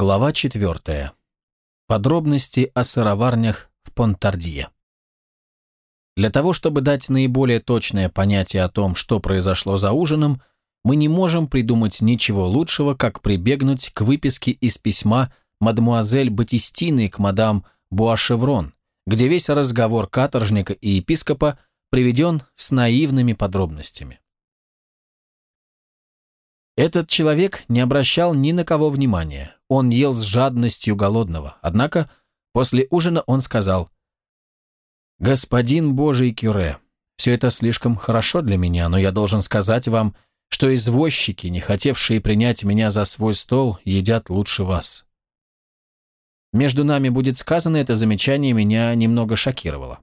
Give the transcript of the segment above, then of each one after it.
Глава 4. Подробности о сыроварнях в Понтардье. Для того, чтобы дать наиболее точное понятие о том, что произошло за ужином, мы не можем придумать ничего лучшего, как прибегнуть к выписке из письма мадмуазель Батистины к мадам Буашеврон, где весь разговор каторжника и епископа приведен с наивными подробностями. Этот человек не обращал ни на кого внимания. Он ел с жадностью голодного. Однако после ужина он сказал, «Господин Божий Кюре, все это слишком хорошо для меня, но я должен сказать вам, что извозчики, не хотевшие принять меня за свой стол, едят лучше вас». Между нами будет сказано, это замечание меня немного шокировало.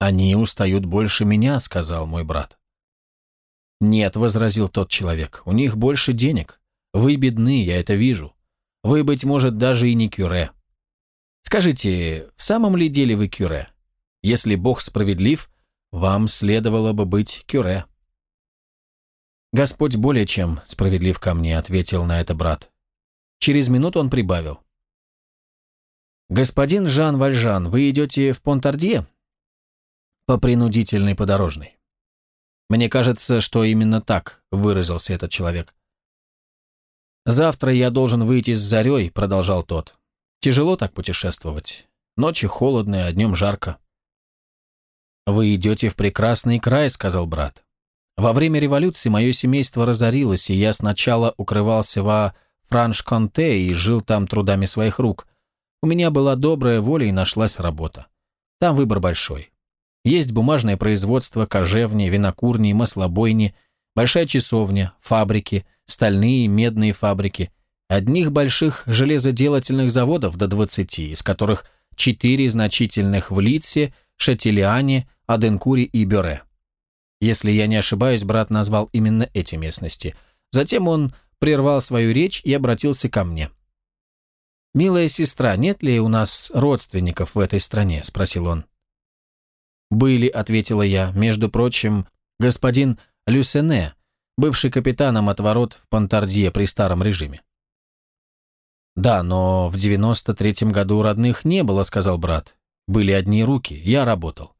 «Они устают больше меня», — сказал мой брат. «Нет», — возразил тот человек, — «у них больше денег. Вы бедны, я это вижу. Вы, быть может, даже и не кюре. Скажите, в самом ли деле вы кюре? Если Бог справедлив, вам следовало бы быть кюре». «Господь более чем справедлив ко мне», — ответил на это брат. Через минуту он прибавил. «Господин Жан Вальжан, вы идете в Понтардье?» «По принудительной подорожной». Мне кажется, что именно так выразился этот человек. «Завтра я должен выйти с зарей», — продолжал тот. «Тяжело так путешествовать. Ночи холодные, а днем жарко». «Вы идете в прекрасный край», — сказал брат. «Во время революции мое семейство разорилось, и я сначала укрывался во Франш-Конте и жил там трудами своих рук. У меня была добрая воля и нашлась работа. Там выбор большой. Есть бумажное производство, кожевни, винокурни, маслобойни, большая часовня, фабрики, стальные и медные фабрики, одних больших железоделательных заводов до 20, из которых четыре значительных в Литсе, Шатилиане, Аденкуре и Бюре. Если я не ошибаюсь, брат назвал именно эти местности. Затем он прервал свою речь и обратился ко мне. «Милая сестра, нет ли у нас родственников в этой стране?» – спросил он. «Были», — ответила я, — «между прочим, господин Люсене, бывший капитаном от ворот в Понтардье при старом режиме». «Да, но в девяносто третьем году родных не было», — сказал брат. «Были одни руки, я работал».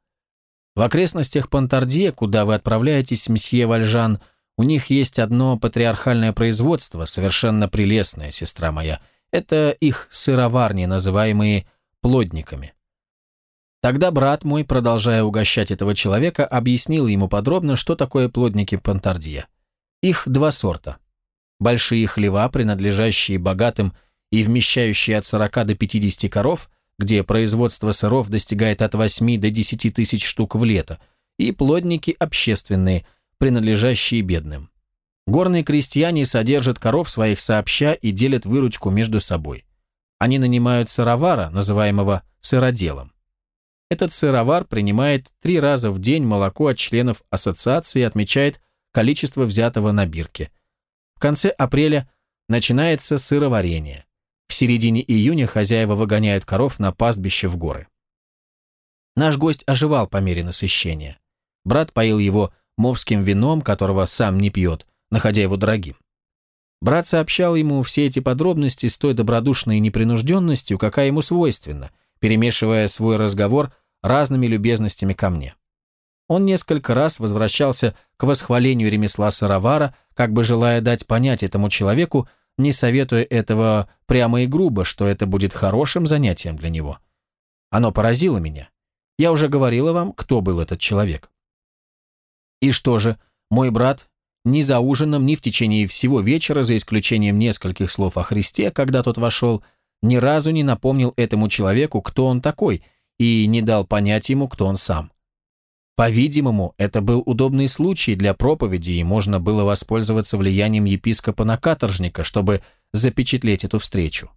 В окрестностях Понтардье, куда вы отправляетесь, месье Вальжан, у них есть одно патриархальное производство, совершенно прелестное, сестра моя. Это их сыроварни, называемые плодниками. Тогда брат мой, продолжая угощать этого человека, объяснил ему подробно, что такое плодники Понтардье. Их два сорта. Большие хлева, принадлежащие богатым и вмещающие от 40 до 50 коров, где производство сыров достигает от 8 до 10 тысяч штук в лето, и плодники общественные, принадлежащие бедным. Горные крестьяне содержат коров своих сообща и делят выручку между собой. Они нанимают сыровара, называемого сыроделом. Этот сыровар принимает три раза в день молоко от членов ассоциации и отмечает количество взятого на бирке. В конце апреля начинается сыроварение. В середине июня хозяева выгоняют коров на пастбище в горы. Наш гость оживал по мере насыщения. Брат поил его мовским вином, которого сам не пьет, находя его дорогим. Брат сообщал ему все эти подробности с той добродушной непринужденностью, какая ему свойственна, перемешивая свой разговор разными любезностями ко мне. Он несколько раз возвращался к восхвалению ремесла сыровара, как бы желая дать понять этому человеку, не советуя этого прямо и грубо, что это будет хорошим занятием для него. Оно поразило меня. Я уже говорила вам, кто был этот человек. И что же, мой брат ни за ужином, ни в течение всего вечера, за исключением нескольких слов о Христе, когда тот вошел, ни разу не напомнил этому человеку, кто он такой, и не дал понять ему, кто он сам. По-видимому, это был удобный случай для проповеди, и можно было воспользоваться влиянием епископа на каторжника, чтобы запечатлеть эту встречу.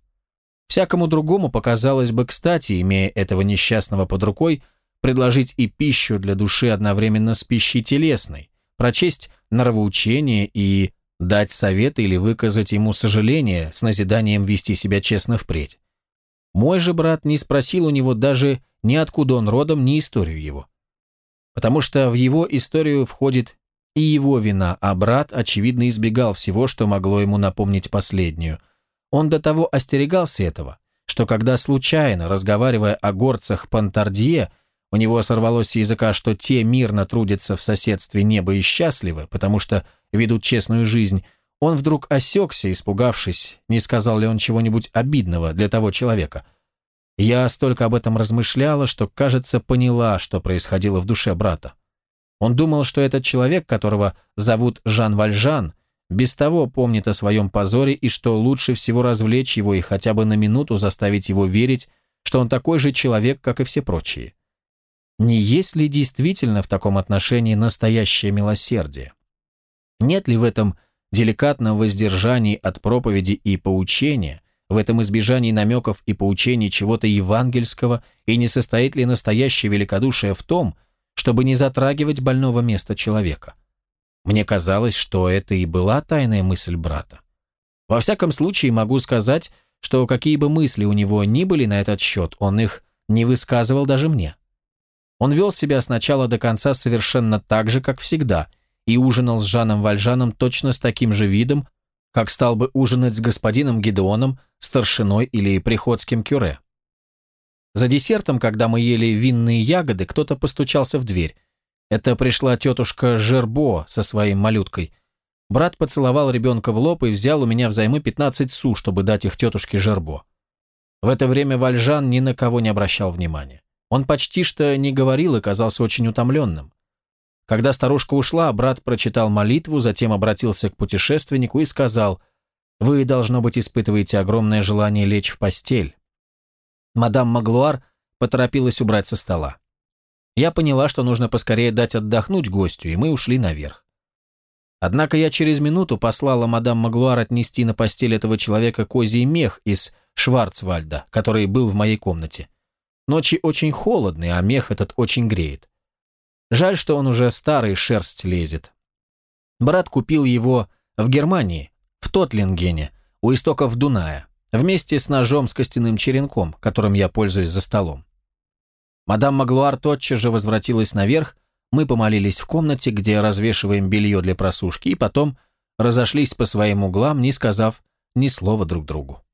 Всякому другому показалось бы кстати, имея этого несчастного под рукой, предложить и пищу для души одновременно с пищей телесной, прочесть нравоучение и дать советы или выказать ему сожаление с назиданием вести себя честно впредь. Мой же брат не спросил у него даже ни откуда он родом, ни историю его. Потому что в его историю входит и его вина, а брат, очевидно, избегал всего, что могло ему напомнить последнюю. Он до того остерегался этого, что когда случайно, разговаривая о горцах Пантардье, у него сорвалось с языка, что те мирно трудятся в соседстве неба и счастливы, потому что ведут честную жизнь, он вдруг осекся, испугавшись, не сказал ли он чего-нибудь обидного для того человека. Я столько об этом размышляла, что, кажется, поняла, что происходило в душе брата. Он думал, что этот человек, которого зовут Жан Вальжан, без того помнит о своем позоре и что лучше всего развлечь его и хотя бы на минуту заставить его верить, что он такой же человек, как и все прочие. Не есть ли действительно в таком отношении настоящее милосердие? Нет ли в этом деликатном воздержании от проповеди и поучения, в этом избежании намеков и поучений чего-то евангельского, и не состоит ли настоящее великодушие в том, чтобы не затрагивать больного места человека. Мне казалось, что это и была тайная мысль брата. Во всяком случае, могу сказать, что какие бы мысли у него ни были на этот счет, он их не высказывал даже мне. Он вел себя с начала до конца совершенно так же, как всегда, и ужинал с Жаном Вальжаном точно с таким же видом, как стал бы ужинать с господином Гедеоном, старшиной или приходским кюре. За десертом, когда мы ели винные ягоды, кто-то постучался в дверь. Это пришла тетушка Жербо со своей малюткой. Брат поцеловал ребенка в лоб и взял у меня взаймы 15 су, чтобы дать их тетушке Жербо. В это время Вальжан ни на кого не обращал внимания. Он почти что не говорил и казался очень утомленным. Когда старушка ушла, брат прочитал молитву, затем обратился к путешественнику и сказал, «Вы, должно быть, испытываете огромное желание лечь в постель. Мадам Маглуар поторопилась убрать со стола. Я поняла, что нужно поскорее дать отдохнуть гостю, и мы ушли наверх. Однако я через минуту послала мадам Маглуар отнести на постель этого человека козий мех из Шварцвальда, который был в моей комнате. Ночи очень холодные, а мех этот очень греет. Жаль, что он уже старый, шерсть лезет. Брат купил его в Германии, в Тотлингене, у истоков Дуная вместе с ножом с костяным черенком, которым я пользуюсь за столом. Мадам Маглуар тотчас же возвратилась наверх, мы помолились в комнате, где развешиваем белье для просушки, и потом разошлись по своим углам, не сказав ни слова друг другу.